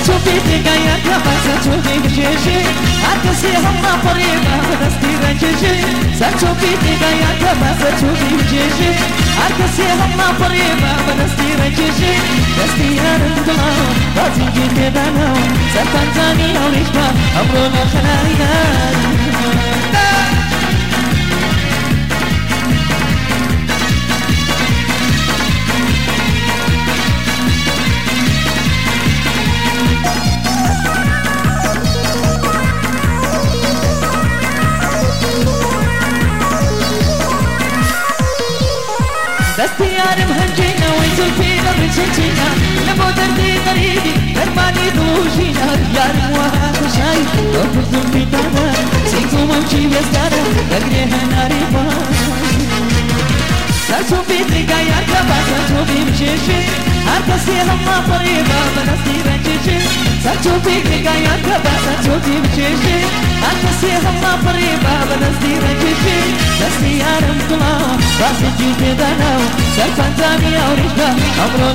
سرچوبی دیگه کما سرچوبی بجیجی هر کسی هم قریبا دستی رنجیجی سرچوبی دیگه کما سرچوبی بجیجی هر کسی هم قریبا دستی رنجیجی دستی یارم دلم بازی جیت دانا سرطان زانی اولیش با امرو نخنایی دستيارم هنجينا ويزلفينا بتشجينا لمو دردي غريبي درماني دوشينا يارم وهاك شاي وفر زلفي دانا سيكو ممشي بيستانا لقريها ناري سرچو بیتری گایا کبا سرچو بی بچشی هر کسی هم قریبا بنستی رنجشی. سرچو بیتری گایا کبا سرچو بی بچشی هر کسی هم قریبا بنستی رنجشی. دستی یارم کلا راست جیب دانا سرفنزانی اوریشا امرو